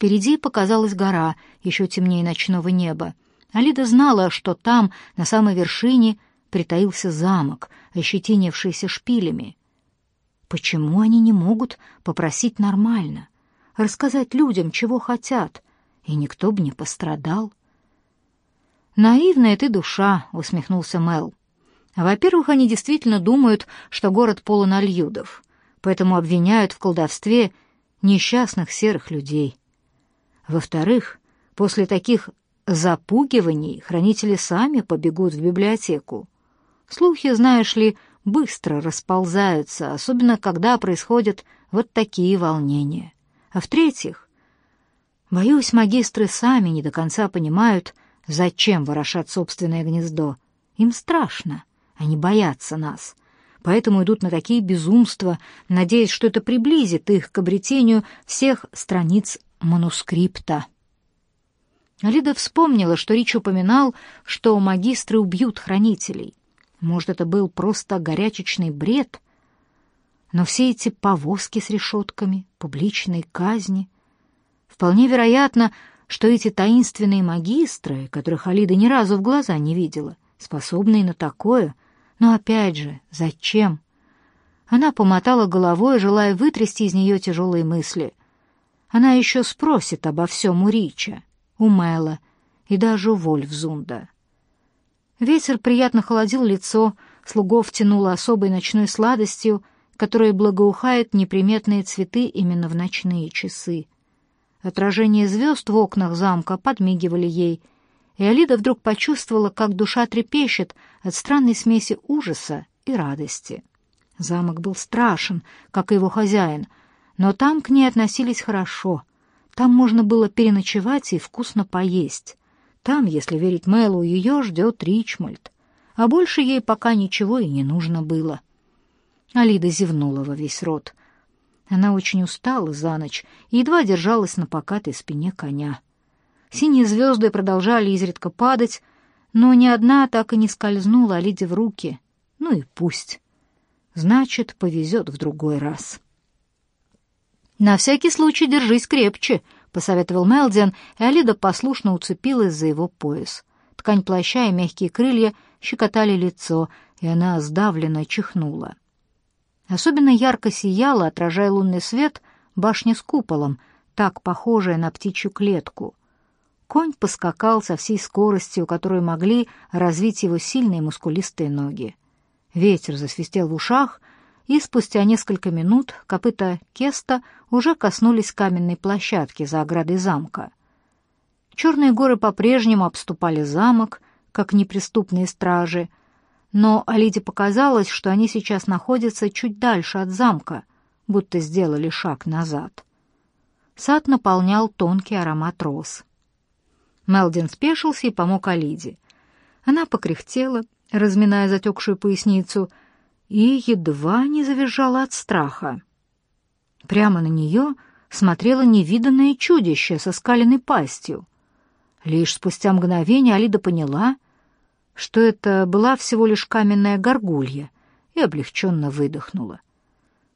Впереди показалась гора, еще темнее ночного неба. Алида знала, что там, на самой вершине, притаился замок, ощетинившийся шпилями. Почему они не могут попросить нормально, рассказать людям, чего хотят, и никто бы не пострадал? «Наивная ты душа», — усмехнулся Мел. «Во-первых, они действительно думают, что город полон альюдов, поэтому обвиняют в колдовстве несчастных серых людей. Во-вторых, после таких запугиваний хранители сами побегут в библиотеку. Слухи, знаешь ли, быстро расползаются, особенно когда происходят вот такие волнения. А в-третьих, боюсь, магистры сами не до конца понимают, зачем ворошат собственное гнездо. Им страшно, они боятся нас, поэтому идут на такие безумства, надеясь, что это приблизит их к обретению всех страниц манускрипта. Алида вспомнила, что Рич упоминал, что магистры убьют хранителей. Может, это был просто горячечный бред? Но все эти повозки с решетками, публичные казни... Вполне вероятно, что эти таинственные магистры, которых Алида ни разу в глаза не видела, способны на такое. Но опять же, зачем? Она помотала головой, желая вытрясти из нее тяжелые мысли. Она еще спросит обо всем у Рича, у Мэла и даже у Вольфзунда. Ветер приятно холодил лицо, слугов тянуло особой ночной сладостью, которая благоухает неприметные цветы именно в ночные часы. Отражения звезд в окнах замка подмигивали ей, и Алида вдруг почувствовала, как душа трепещет от странной смеси ужаса и радости. Замок был страшен, как и его хозяин — но там к ней относились хорошо. Там можно было переночевать и вкусно поесть. Там, если верить Мэлу, ее ждет Ричмольд. А больше ей пока ничего и не нужно было. Алида зевнула во весь рот. Она очень устала за ночь и едва держалась на покатой спине коня. Синие звезды продолжали изредка падать, но ни одна так и не скользнула Алиде в руки. Ну и пусть. Значит, повезет в другой раз. «На всякий случай держись крепче», — посоветовал Мелдиан, и Алида послушно уцепилась за его пояс. Ткань плаща и мягкие крылья щекотали лицо, и она сдавленно чихнула. Особенно ярко сияла, отражая лунный свет, башня с куполом, так похожая на птичью клетку. Конь поскакал со всей скоростью, которую могли развить его сильные мускулистые ноги. Ветер засвистел в ушах, и спустя несколько минут копыта Кеста уже коснулись каменной площадки за оградой замка. Черные горы по-прежнему обступали замок, как неприступные стражи, но Алиде показалось, что они сейчас находятся чуть дальше от замка, будто сделали шаг назад. Сад наполнял тонкий аромат роз. Мелдин спешился и помог Алиде. Она покряхтела, разминая затекшую поясницу, и едва не завизжала от страха. Прямо на нее смотрело невиданное чудище со скаленной пастью. Лишь спустя мгновение Алида поняла, что это была всего лишь каменная горгулья, и облегченно выдохнула.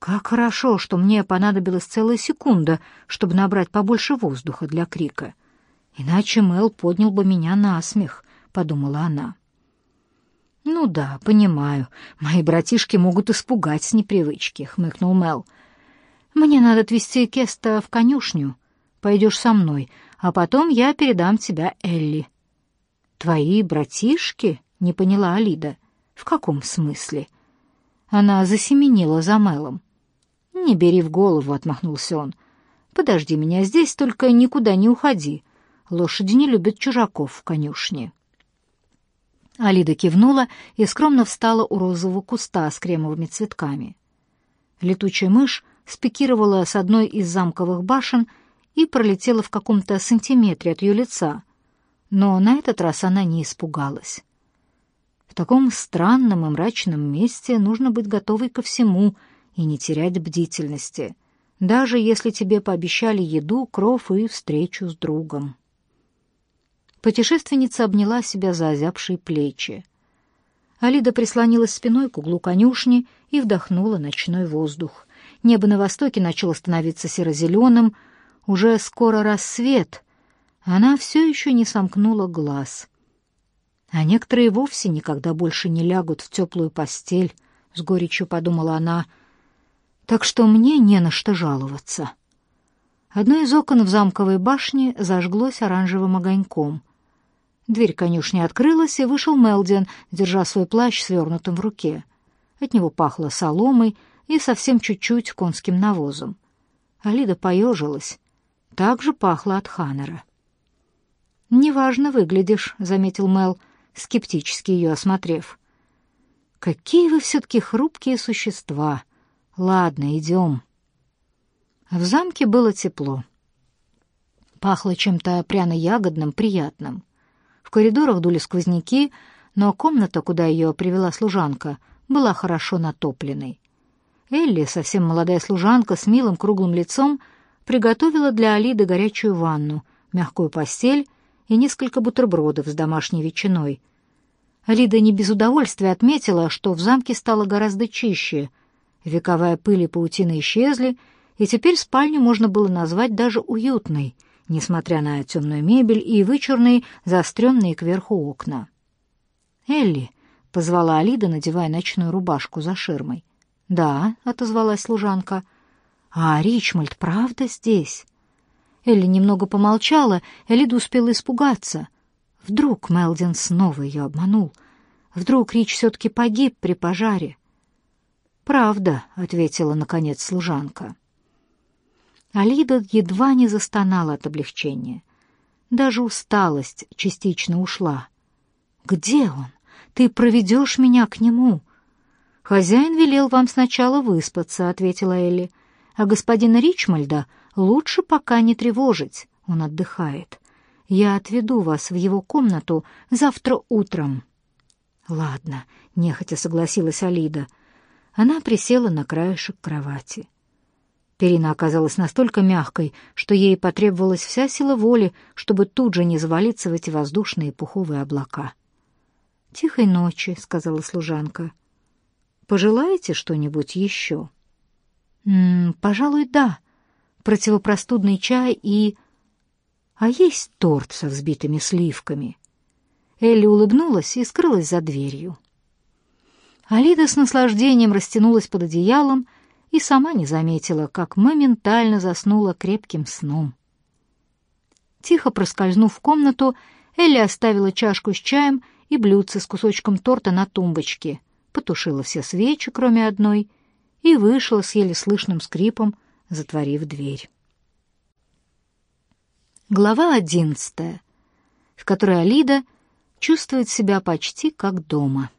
Как хорошо, что мне понадобилась целая секунда, чтобы набрать побольше воздуха для крика. Иначе Мэл поднял бы меня на смех, — подумала она. «Ну да, понимаю. Мои братишки могут испугать с непривычки», — хмыкнул Мел. «Мне надо отвезти Кеста в конюшню. Пойдешь со мной, а потом я передам тебя Элли». «Твои братишки?» — не поняла Алида. «В каком смысле?» Она засеменила за Мелом. «Не бери в голову», — отмахнулся он. «Подожди меня здесь, только никуда не уходи. Лошади не любят чужаков в конюшне». Алида кивнула и скромно встала у розового куста с кремовыми цветками. Летучая мышь спикировала с одной из замковых башен и пролетела в каком-то сантиметре от ее лица, но на этот раз она не испугалась. В таком странном и мрачном месте нужно быть готовой ко всему и не терять бдительности, даже если тебе пообещали еду, кров и встречу с другом. Путешественница обняла себя за озябшие плечи. Алида прислонилась спиной к углу конюшни и вдохнула ночной воздух. Небо на востоке начало становиться серо-зеленым, уже скоро рассвет, она все еще не сомкнула глаз. А некоторые вовсе никогда больше не лягут в теплую постель, — с горечью подумала она, — так что мне не на что жаловаться. Одно из окон в замковой башне зажглось оранжевым огоньком. Дверь конюшни открылась, и вышел Мелдин, держа свой плащ свернутым в руке. От него пахло соломой и совсем чуть-чуть конским навозом. Алида поежилась. Так же пахло от Ханнера. «Неважно выглядишь», — заметил Мел, скептически ее осмотрев. «Какие вы все-таки хрупкие существа! Ладно, идем». В замке было тепло. Пахло чем-то пряно-ягодным, приятным. В коридорах дули сквозняки, но комната, куда ее привела служанка, была хорошо натопленной. Элли, совсем молодая служанка с милым круглым лицом, приготовила для Алиды горячую ванну, мягкую постель и несколько бутербродов с домашней ветчиной, Лида не без удовольствия отметила, что в замке стало гораздо чище. Вековая пыль и паутина исчезли, и теперь спальню можно было назвать даже уютной, несмотря на темную мебель и вычурные, заостренные кверху окна. «Элли», — позвала Алида, надевая ночную рубашку за ширмой. «Да», — отозвалась служанка. «А Ричмольд правда здесь?» Элли немного помолчала, и Алида успела испугаться — Вдруг Мелдин снова ее обманул? Вдруг Рич все-таки погиб при пожаре? «Правда», — ответила, наконец, служанка. Алида едва не застонала от облегчения. Даже усталость частично ушла. «Где он? Ты проведешь меня к нему?» «Хозяин велел вам сначала выспаться», — ответила Элли. «А господина Ричмальда лучше пока не тревожить, он отдыхает. Я отведу вас в его комнату завтра утром». «Ладно», — нехотя согласилась Алида. Она присела на краешек кровати. Перина оказалась настолько мягкой, что ей потребовалась вся сила воли, чтобы тут же не завалиться в эти воздушные пуховые облака. «Тихой ночи», — сказала служанка. «Пожелаете что-нибудь еще?» «М -м, «Пожалуй, да. Противопростудный чай и...» а есть торт со взбитыми сливками. Элли улыбнулась и скрылась за дверью. Алида с наслаждением растянулась под одеялом и сама не заметила, как моментально заснула крепким сном. Тихо проскользнув в комнату, Элли оставила чашку с чаем и блюдце с кусочком торта на тумбочке, потушила все свечи, кроме одной, и вышла с еле слышным скрипом, затворив дверь. Глава одиннадцатая, в которой Алида чувствует себя почти как дома.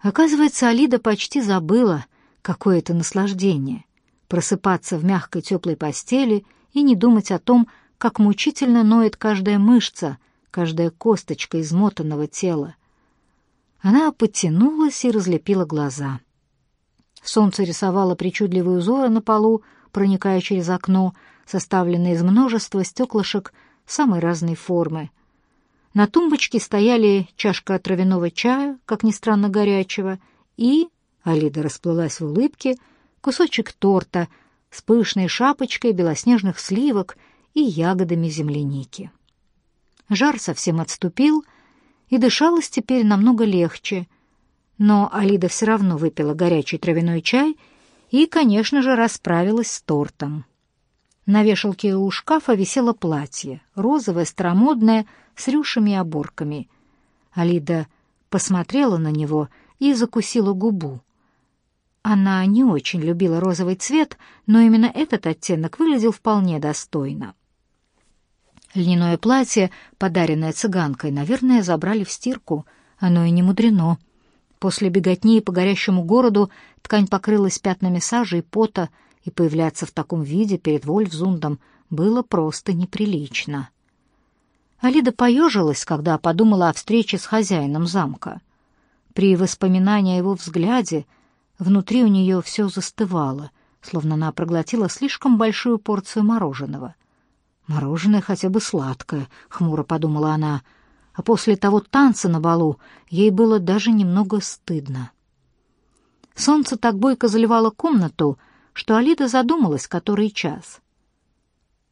Оказывается, Алида почти забыла, какое это наслаждение — просыпаться в мягкой теплой постели и не думать о том, как мучительно ноет каждая мышца, каждая косточка измотанного тела. Она подтянулась и разлепила глаза. Солнце рисовало причудливые узоры на полу, проникая через окно — составленный из множества стеклышек самой разной формы. На тумбочке стояли чашка травяного чая, как ни странно горячего, и, Алида расплылась в улыбке, кусочек торта с пышной шапочкой белоснежных сливок и ягодами земляники. Жар совсем отступил, и дышалось теперь намного легче, но Алида все равно выпила горячий травяной чай и, конечно же, расправилась с тортом. На вешалке у шкафа висело платье, розовое, старомодное, с рюшами и оборками. Алида посмотрела на него и закусила губу. Она не очень любила розовый цвет, но именно этот оттенок выглядел вполне достойно. Льняное платье, подаренное цыганкой, наверное, забрали в стирку. Оно и не мудрено. После беготни по горящему городу ткань покрылась пятнами сажи и пота, и появляться в таком виде перед Вольфзундом было просто неприлично. Алида поежилась, когда подумала о встрече с хозяином замка. При воспоминании о его взгляде внутри у нее все застывало, словно она проглотила слишком большую порцию мороженого. «Мороженое хотя бы сладкое», — хмуро подумала она, а после того танца на балу ей было даже немного стыдно. Солнце так бойко заливало комнату, что Алида задумалась, который час.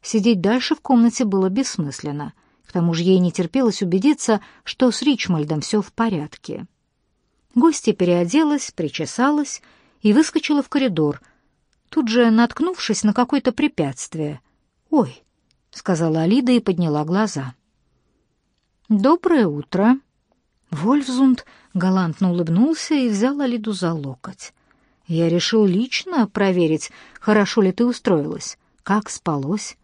Сидеть дальше в комнате было бессмысленно. К тому же ей не терпелось убедиться, что с Ричмольдом все в порядке. Гостья переоделась, причесалась и выскочила в коридор, тут же наткнувшись на какое-то препятствие. «Ой!» — сказала Алида и подняла глаза. «Доброе утро!» Вольфзунд галантно улыбнулся и взял Алиду за локоть. «Я решил лично проверить, хорошо ли ты устроилась, как спалось».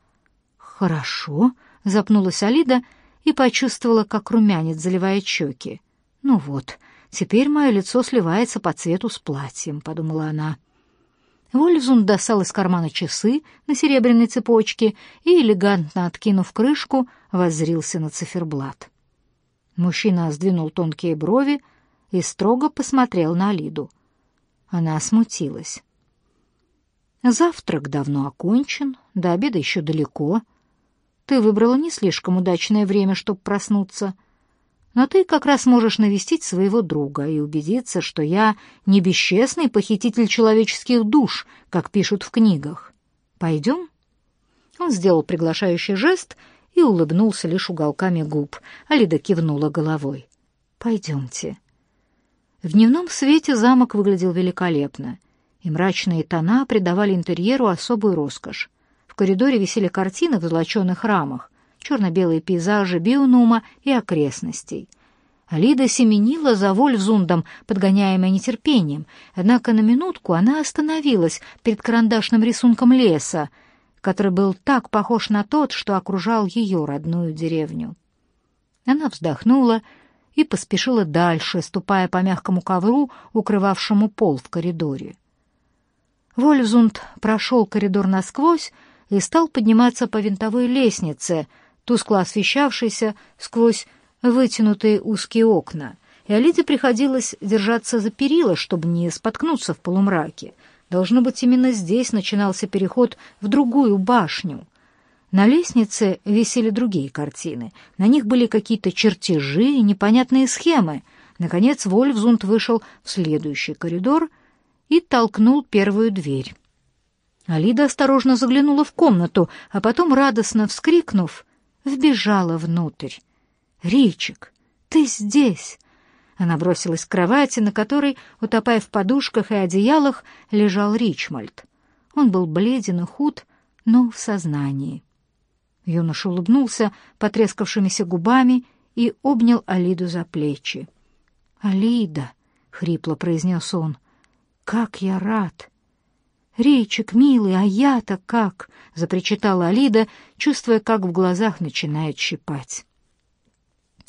«Хорошо», — запнулась Алида и почувствовала, как румянец заливает щеки. «Ну вот, теперь мое лицо сливается по цвету с платьем», — подумала она. Вольфзунд достал из кармана часы на серебряной цепочке и, элегантно откинув крышку, воззрился на циферблат. Мужчина сдвинул тонкие брови и строго посмотрел на Алиду. Она смутилась. «Завтрак давно окончен, до обеда еще далеко», ты выбрала не слишком удачное время, чтобы проснуться. Но ты как раз можешь навестить своего друга и убедиться, что я не бесчестный похититель человеческих душ, как пишут в книгах. Пойдем?» Он сделал приглашающий жест и улыбнулся лишь уголками губ. Алида кивнула головой. «Пойдемте». В дневном свете замок выглядел великолепно, и мрачные тона придавали интерьеру особую роскошь. В коридоре висели картины в золоченых рамах, черно-белые пейзажи Биунума и окрестностей. Алида семенила за Вольфзундом, подгоняемая нетерпением, однако на минутку она остановилась перед карандашным рисунком леса, который был так похож на тот, что окружал ее родную деревню. Она вздохнула и поспешила дальше, ступая по мягкому ковру, укрывавшему пол в коридоре. Вольфзунд прошел коридор насквозь и стал подниматься по винтовой лестнице, тускло освещавшейся сквозь вытянутые узкие окна, и Алиде приходилось держаться за перила, чтобы не споткнуться в полумраке. Должно быть, именно здесь начинался переход в другую башню. На лестнице висели другие картины. На них были какие-то чертежи и непонятные схемы. Наконец Вольфзунд вышел в следующий коридор и толкнул первую дверь. Алида осторожно заглянула в комнату, а потом, радостно вскрикнув, вбежала внутрь. «Ричик, ты здесь!» Она бросилась к кровати, на которой, утопая в подушках и одеялах, лежал Ричмольд. Он был бледен и худ, но в сознании. Юноша улыбнулся потрескавшимися губами и обнял Алиду за плечи. «Алида!» — хрипло произнес он. «Как я рад! «Рейчик, милый, а я-то как?» — запричитала Алида, чувствуя, как в глазах начинает щипать.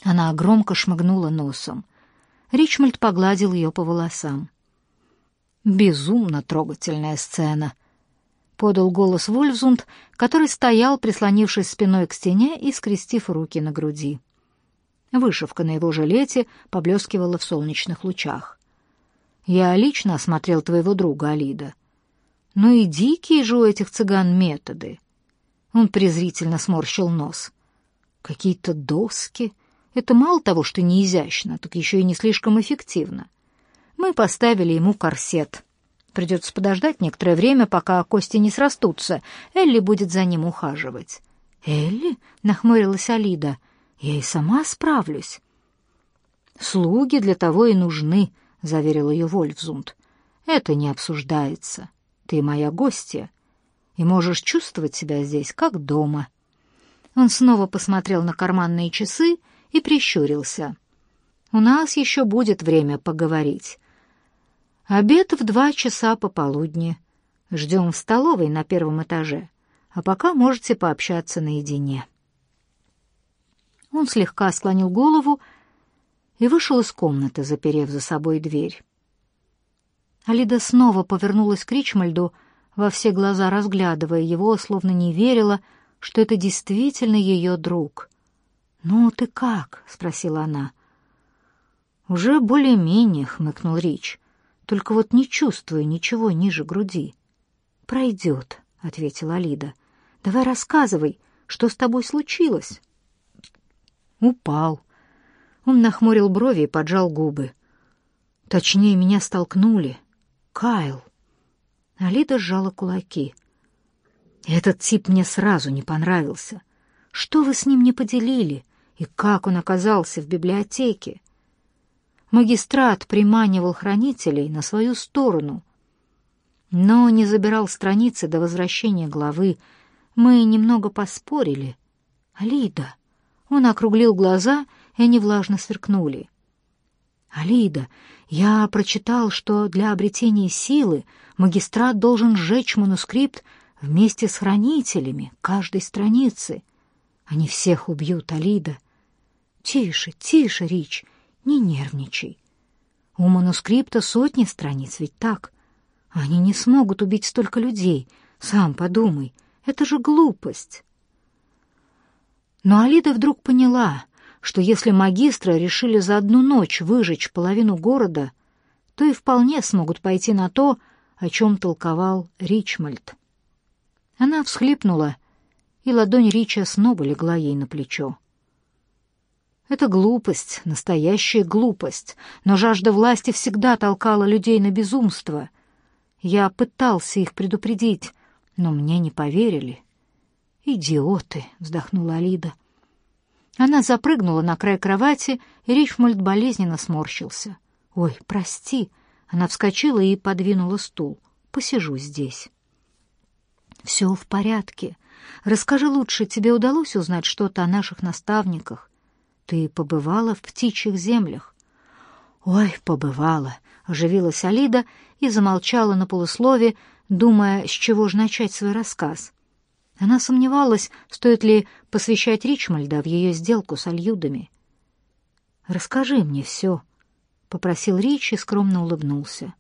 Она громко шмыгнула носом. Ричмольд погладил ее по волосам. «Безумно трогательная сцена», — подал голос Вольфзунд, который стоял, прислонившись спиной к стене и скрестив руки на груди. Вышивка на его жилете поблескивала в солнечных лучах. «Я лично осмотрел твоего друга, Алида. Ну и дикие же у этих цыган методы. Он презрительно сморщил нос. Какие-то доски. Это мало того, что не изящно, так еще и не слишком эффективно. Мы поставили ему корсет. Придется подождать некоторое время, пока кости не срастутся. Элли будет за ним ухаживать. «Элли?» — нахмурилась Алида. «Я и сама справлюсь». «Слуги для того и нужны», — заверил ее Вольфзунд. «Это не обсуждается». Ты моя гостья, и можешь чувствовать себя здесь как дома». Он снова посмотрел на карманные часы и прищурился. «У нас еще будет время поговорить. Обед в два часа пополудни. Ждем в столовой на первом этаже, а пока можете пообщаться наедине». Он слегка склонил голову и вышел из комнаты, заперев за собой дверь. Алида снова повернулась к Ричмальду, во все глаза разглядывая его, словно не верила, что это действительно ее друг. «Ну, ты как?» — спросила она. «Уже более-менее», — хмыкнул Рич. «Только вот не чувствую ничего ниже груди». «Пройдет», — ответила Алида. «Давай рассказывай, что с тобой случилось?» «Упал». Он нахмурил брови и поджал губы. «Точнее, меня столкнули. Кайл. Алида сжала кулаки. Этот тип мне сразу не понравился. Что вы с ним не поделили? И как он оказался в библиотеке? Магистрат приманивал хранителей на свою сторону, но не забирал страницы до возвращения главы. Мы немного поспорили. «Алида!» Он округлил глаза, и они влажно сверкнули. «Алида, я прочитал, что для обретения силы магистрат должен сжечь манускрипт вместе с хранителями каждой страницы. Они всех убьют, Алида. Тише, тише, Рич, не нервничай. У манускрипта сотни страниц, ведь так? Они не смогут убить столько людей. Сам подумай, это же глупость. Но Алида вдруг поняла, что если магистры решили за одну ночь выжечь половину города, то и вполне смогут пойти на то, о чем толковал Ричмольд. Она всхлипнула, и ладонь Рича снова легла ей на плечо. Это глупость, настоящая глупость, но жажда власти всегда толкала людей на безумство. Я пытался их предупредить, но мне не поверили. «Идиоты!» — вздохнула Алида. Она запрыгнула на край кровати, и Ричмольд болезненно сморщился. «Ой, прости!» Она вскочила и подвинула стул. «Посижу здесь». «Все в порядке. Расскажи лучше, тебе удалось узнать что-то о наших наставниках? Ты побывала в птичьих землях? Ой, побывала, оживилась Алида и замолчала на полуслове, думая, с чего же начать свой рассказ. Она сомневалась, стоит ли посвящать Ричмальда в ее сделку с Альюдами. «Расскажи мне все», — попросил Рич и скромно улыбнулся.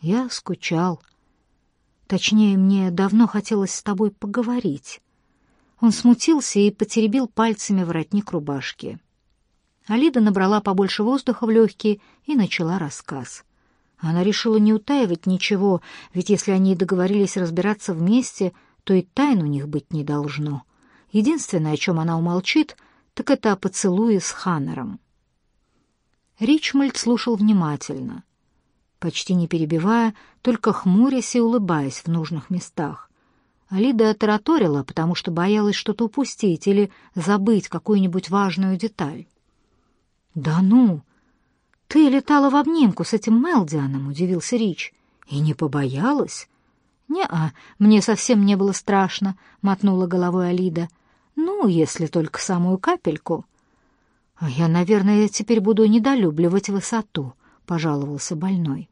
«Я скучал. Точнее, мне давно хотелось с тобой поговорить». Он смутился и потеребил пальцами воротник рубашки. Алида набрала побольше воздуха в легкие и начала рассказ. Она решила не утаивать ничего, ведь если они договорились разбираться вместе, то и тайн у них быть не должно. Единственное, о чем она умолчит, так это о поцелуе с Ханнером. Ричмольд слушал внимательно, почти не перебивая, только хмурясь и улыбаясь в нужных местах. Алида тараторила, потому что боялась что-то упустить или забыть какую-нибудь важную деталь. «Да ну! Ты летала в обнимку с этим Мелдианом», — удивился Рич. «И не побоялась?» «Не-а, мне совсем не было страшно», — мотнула головой Алида. «Ну, если только самую капельку». «А я, наверное, теперь буду недолюбливать высоту», — пожаловался больной.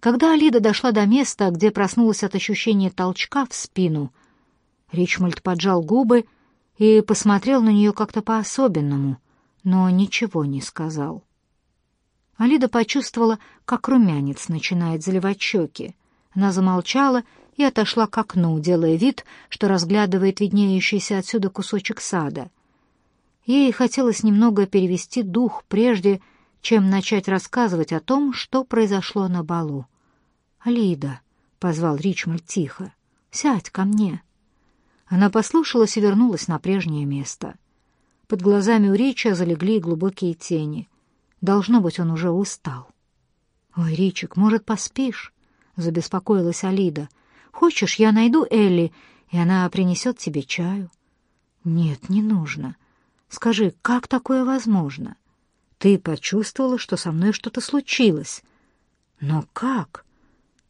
Когда Алида дошла до места, где проснулась от ощущения толчка в спину, Ричмольд поджал губы и посмотрел на нее как-то по-особенному, но ничего не сказал. Алида почувствовала, как румянец начинает заливать щеки. Она замолчала и отошла к окну, делая вид, что разглядывает виднеющийся отсюда кусочек сада. Ей хотелось немного перевести дух, прежде чем начать рассказывать о том, что произошло на балу. «Алида», — позвал Ричмольд тихо, — «сядь ко мне». Она послушалась и вернулась на прежнее место. Под глазами у Рича залегли глубокие тени. Должно быть, он уже устал. «Ой, Ричик, может, поспишь?» — забеспокоилась Алида. «Хочешь, я найду Элли, и она принесет тебе чаю?» «Нет, не нужно. Скажи, как такое возможно? Ты почувствовала, что со мной что-то случилось. Но как?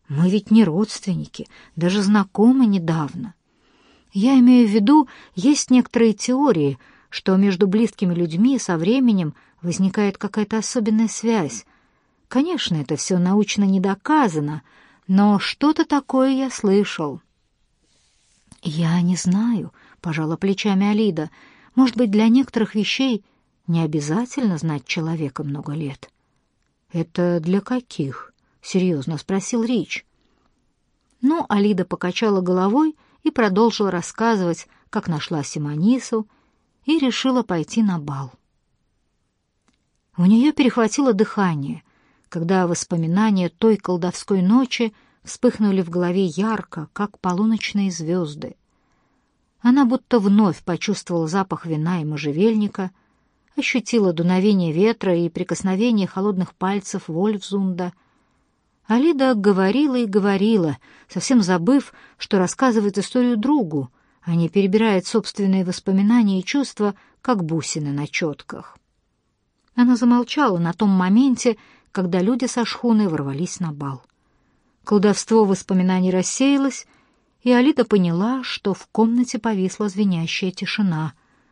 Мы ведь не родственники, даже знакомы недавно. Я имею в виду, есть некоторые теории — что между близкими людьми со временем возникает какая-то особенная связь. Конечно, это все научно не доказано, но что-то такое я слышал. «Я не знаю», — пожала плечами Алида. «Может быть, для некоторых вещей не обязательно знать человека много лет». «Это для каких?» — серьезно спросил Рич. Ну, Алида покачала головой и продолжила рассказывать, как нашла Симонису, и решила пойти на бал. У нее перехватило дыхание, когда воспоминания той колдовской ночи вспыхнули в голове ярко, как полуночные звезды. Она будто вновь почувствовала запах вина и можжевельника, ощутила дуновение ветра и прикосновение холодных пальцев Вольфзунда. Алида говорила и говорила, совсем забыв, что рассказывает историю другу, а не перебирает собственные воспоминания и чувства, как бусины на четках. Она замолчала на том моменте, когда люди со шхуны ворвались на бал. Колдовство воспоминаний рассеялось, и Алида поняла, что в комнате повисла звенящая тишина —